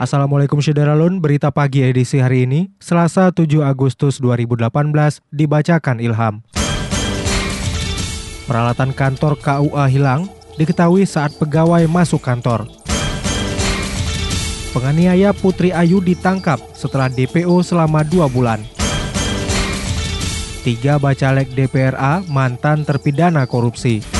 Assalamualaikum Syederalun, berita pagi edisi hari ini, Selasa 7 Agustus 2018, dibacakan Ilham. Peralatan kantor KUA hilang, diketahui saat pegawai masuk kantor. Penganiaya Putri Ayu ditangkap setelah DPO selama dua bulan. Tiga bacalek DPRA mantan terpidana korupsi.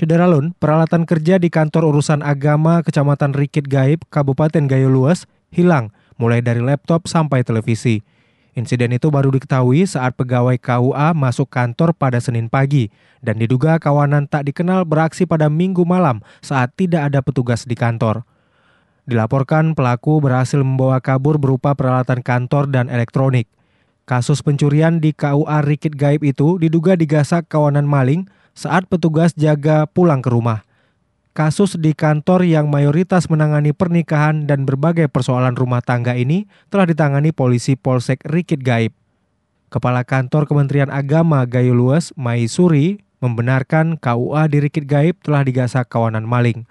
Syederalun, peralatan kerja di kantor urusan agama Kecamatan Rikit Gaib, Kabupaten Gayo Luas, hilang, mulai dari laptop sampai televisi. Insiden itu baru diketahui saat pegawai KUA masuk kantor pada Senin pagi dan diduga kawanan tak dikenal beraksi pada minggu malam saat tidak ada petugas di kantor. Dilaporkan pelaku berhasil membawa kabur berupa peralatan kantor dan elektronik. Kasus pencurian di KUA Rikit Gaib itu diduga digasak kawanan maling saat petugas jaga pulang ke rumah. Kasus di kantor yang mayoritas menangani pernikahan dan berbagai persoalan rumah tangga ini telah ditangani polisi Polsek Rikit Gaib. Kepala Kantor Kementerian Agama Gayo Luas, Mai Suri, membenarkan KUA di Rikit Gaib telah digasak kawanan maling.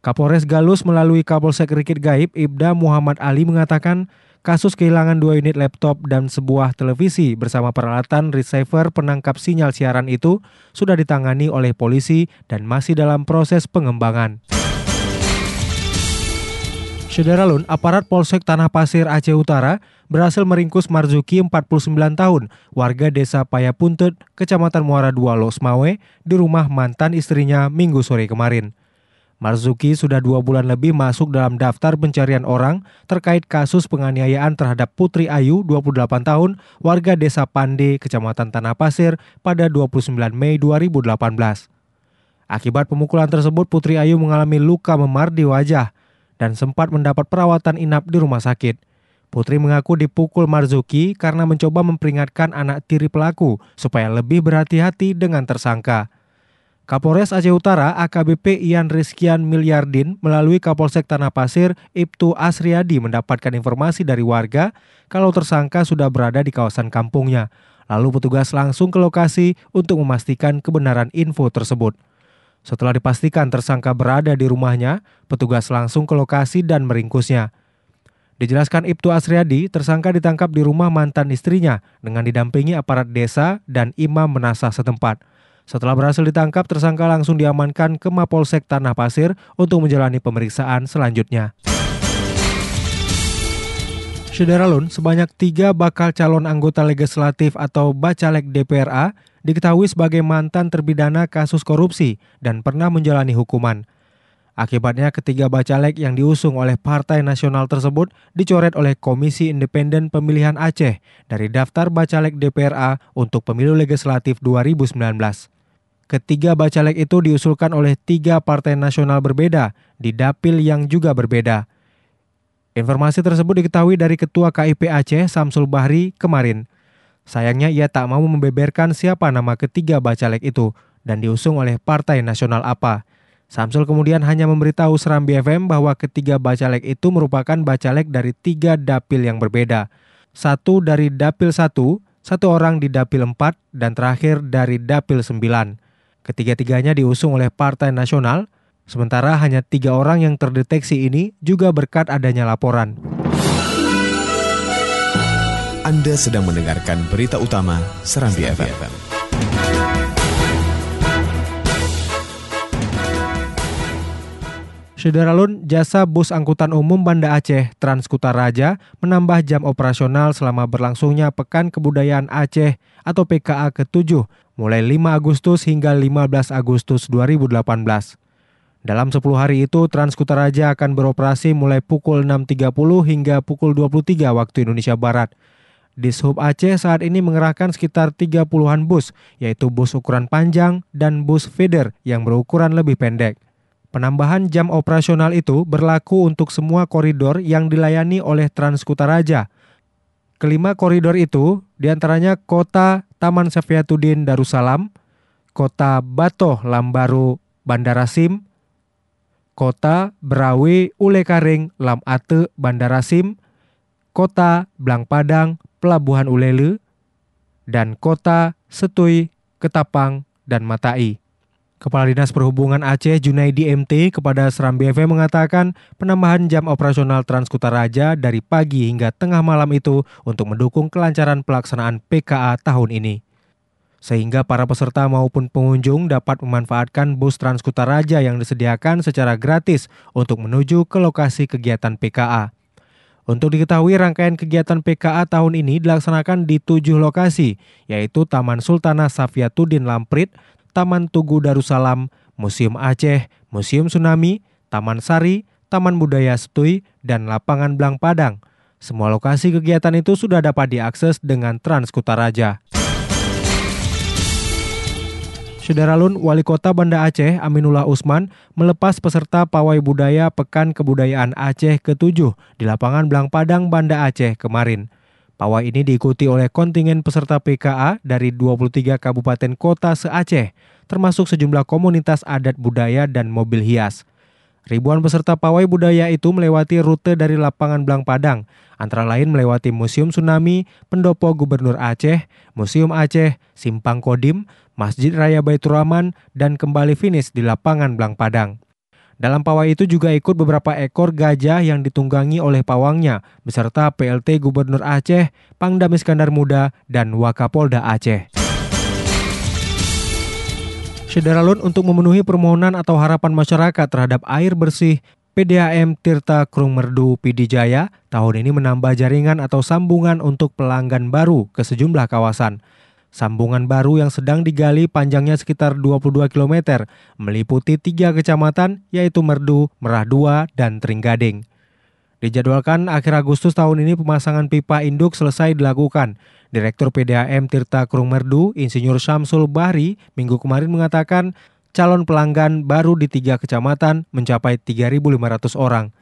Kapolres Galus melalui Kapolsek Rikit Gaib, Ibda Muhammad Ali mengatakan kasus kehilangan dua unit laptop dan sebuah televisi bersama peralatan receiver penangkap sinyal siaran itu sudah ditangani oleh polisi dan masih dalam proses pengembangan. Syederalun, aparat Polsek Tanah Pasir Aceh Utara berhasil meringkus Marzuki 49 tahun, warga desa Payapuntut, Kecamatan Muara Dua Losmawe, di rumah mantan istrinya minggu sore kemarin. Marzuki sudah dua bulan lebih masuk dalam daftar pencarian orang terkait kasus penganiayaan terhadap Putri Ayu, 28 tahun, warga desa Pande, Kecamatan Tanah Pasir, pada 29 Mei 2018. Akibat pemukulan tersebut, Putri Ayu mengalami luka memar di wajah dan sempat mendapat perawatan inap di rumah sakit. Putri mengaku dipukul Marzuki karena mencoba memperingatkan anak tiri pelaku supaya lebih berhati-hati dengan tersangka. Kapolres Aceh Utara AKBP Ian Rizkian Milyardin melalui Kapolsek Tanah Pasir Ibtu Asriadi mendapatkan informasi dari warga kalau tersangka sudah berada di kawasan kampungnya. Lalu petugas langsung ke lokasi untuk memastikan kebenaran info tersebut. Setelah dipastikan tersangka berada di rumahnya, petugas langsung ke lokasi dan meringkusnya. Dijelaskan Ibtu Asriadi, tersangka ditangkap di rumah mantan istrinya dengan didampingi aparat desa dan imam menasah setempat. Setelah berhasil ditangkap, tersangka langsung diamankan ke Mapolsek Tanah Pasir untuk menjalani pemeriksaan selanjutnya. Syederalun, sebanyak tiga bakal calon anggota legislatif atau bacalek DPRA diketahui sebagai mantan terpidana kasus korupsi dan pernah menjalani hukuman. Akibatnya ketiga bacalek yang diusung oleh Partai Nasional tersebut dicoret oleh Komisi Independen Pemilihan Aceh dari daftar bacalek DPRA untuk pemilu legislatif 2019. Ketiga bacalek itu diusulkan oleh tiga partai nasional berbeda di dapil yang juga berbeda. Informasi tersebut diketahui dari Ketua KIP Aceh Samsul Bahri kemarin. Sayangnya ia tak mau membeberkan siapa nama ketiga bacalek itu dan diusung oleh partai nasional apa. Samsul kemudian hanya memberitahu Serambi FM bahwa ketiga bacalek itu merupakan bacalek dari tiga dapil yang berbeda. Satu dari dapil satu, satu orang di dapil empat, dan terakhir dari dapil sembilan. Ketiga-tiganya diusung oleh Partai Nasional, sementara hanya tiga orang yang terdeteksi ini juga berkat adanya laporan. Anda sedang mendengarkan berita utama Serambi, Serambi FM. FM. Sederalun, jasa bus angkutan umum Banda Aceh Transkuta Raja menambah jam operasional selama berlangsungnya Pekan Kebudayaan Aceh atau PKA ke-7 mulai 5 Agustus hingga 15 Agustus 2018. Dalam 10 hari itu, Transkuta Raja akan beroperasi mulai pukul 6.30 hingga pukul 23 waktu Indonesia Barat. Dishub Aceh saat ini mengerahkan sekitar 30-an bus, yaitu bus ukuran panjang dan bus feeder yang berukuran lebih pendek. Penambahan jam operasional itu berlaku untuk semua koridor yang dilayani oleh Transkuta Raja. Kelima koridor itu di antaranya Kota Taman Safiatuddin Darussalam, Kota Batoh Lambaru Bandara Sim, Kota Berawi Ulekaring Lam Ate Bandara Sim, Kota Blang Padang Pelabuhan Ulele, dan Kota Setui Ketapang dan Matai. Kepala Dinas Perhubungan Aceh Junaidi MT kepada Seram BFM mengatakan penambahan jam operasional Transkuta Raja dari pagi hingga tengah malam itu untuk mendukung kelancaran pelaksanaan PKA tahun ini. Sehingga para peserta maupun pengunjung dapat memanfaatkan bus Transkuta Raja yang disediakan secara gratis untuk menuju ke lokasi kegiatan PKA. Untuk diketahui rangkaian kegiatan PKA tahun ini dilaksanakan di tujuh lokasi, yaitu Taman Sultanah Safiatuddin Lamprit, Taman Tugu Darussalam, Museum Aceh, Museum Tsunami, Taman Sari, Taman Budaya Setui, dan Lapangan Blang Padang. Semua lokasi kegiatan itu sudah dapat diakses dengan Transkuta Raja. Sederalun Wali Kota Banda Aceh Aminullah Usman melepas peserta pawai budaya Pekan Kebudayaan Aceh ke-7 di lapangan Blang Padang Banda Aceh kemarin. Pawai ini diikuti oleh kontingen peserta PKA dari 23 kabupaten kota se-Aceh, termasuk sejumlah komunitas adat budaya dan mobil hias. Ribuan peserta pawai budaya itu melewati rute dari lapangan Blang Padang, antara lain melewati Museum Tsunami, Pendopo Gubernur Aceh, Museum Aceh, Simpang Kodim, Masjid Raya Baitur Rahman, dan kembali finish di lapangan Blang Padang. Dalam pawai itu juga ikut beberapa ekor gajah yang ditunggangi oleh pawangnya, beserta PLT Gubernur Aceh, Pangdam Iskandar Muda, dan Wakapolda Aceh. Sederalun untuk memenuhi permohonan atau harapan masyarakat terhadap air bersih, PDAM Tirta Krung Merdu Pidijaya tahun ini menambah jaringan atau sambungan untuk pelanggan baru ke sejumlah kawasan. Sambungan baru yang sedang digali panjangnya sekitar 22 km, meliputi tiga kecamatan yaitu Merdu, Merah Dua, dan Tringgading. Dijadwalkan akhir Agustus tahun ini pemasangan pipa induk selesai dilakukan. Direktur PDAM Tirta Krung Merdu, Insinyur Syamsul Bahri, minggu kemarin mengatakan calon pelanggan baru di tiga kecamatan mencapai 3.500 orang.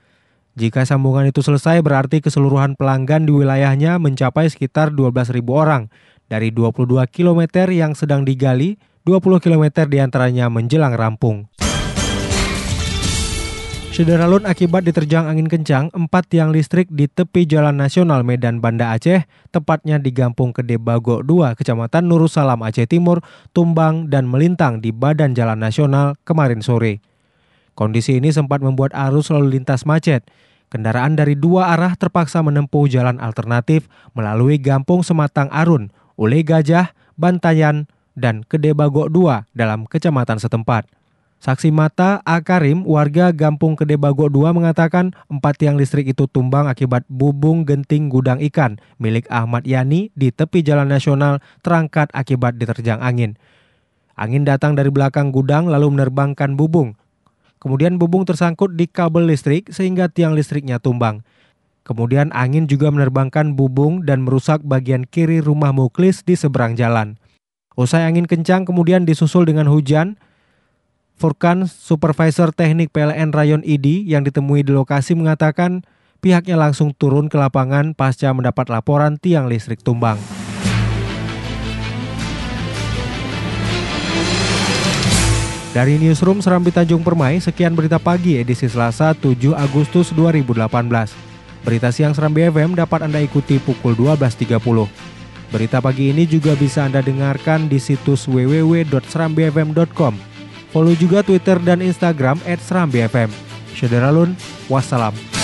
Jika sambungan itu selesai berarti keseluruhan pelanggan di wilayahnya mencapai sekitar 12.000 orang dari 22 km yang sedang digali, 20 km di antaranya menjelang rampung. Sederalun akibat diterjang angin kencang, empat tiang listrik di tepi Jalan Nasional Medan Banda Aceh, tepatnya di Gampung Kede Bago 2, Kecamatan Nurussalam Aceh Timur, tumbang dan melintang di badan Jalan Nasional kemarin sore. Kondisi ini sempat membuat arus lalu lintas macet. Kendaraan dari dua arah terpaksa menempuh jalan alternatif melalui Gampung Sematang Arun, Ule Gajah, Bantayan, dan Kedebagok 2 dalam kecamatan setempat. Saksi mata Akarim, warga Gampung Kedebagok 2 mengatakan empat tiang listrik itu tumbang akibat bubung genting gudang ikan milik Ahmad Yani di tepi jalan nasional terangkat akibat diterjang angin. Angin datang dari belakang gudang lalu menerbangkan bubung. Kemudian bubung tersangkut di kabel listrik sehingga tiang listriknya tumbang. Kemudian angin juga menerbangkan bubung dan merusak bagian kiri rumah Muklis di seberang jalan. Usai angin kencang kemudian disusul dengan hujan, Furkan, Supervisor Teknik PLN Rayon ID yang ditemui di lokasi mengatakan pihaknya langsung turun ke lapangan pasca mendapat laporan tiang listrik tumbang. Dari Newsroom Serambi Tanjung Permai, sekian berita pagi edisi Selasa 7 Agustus 2018. Berita siang Seram BFM dapat Anda ikuti pukul 12.30. Berita pagi ini juga bisa Anda dengarkan di situs www.serambfm.com. Follow juga Twitter dan Instagram @serambfm. Syederalun, wassalam.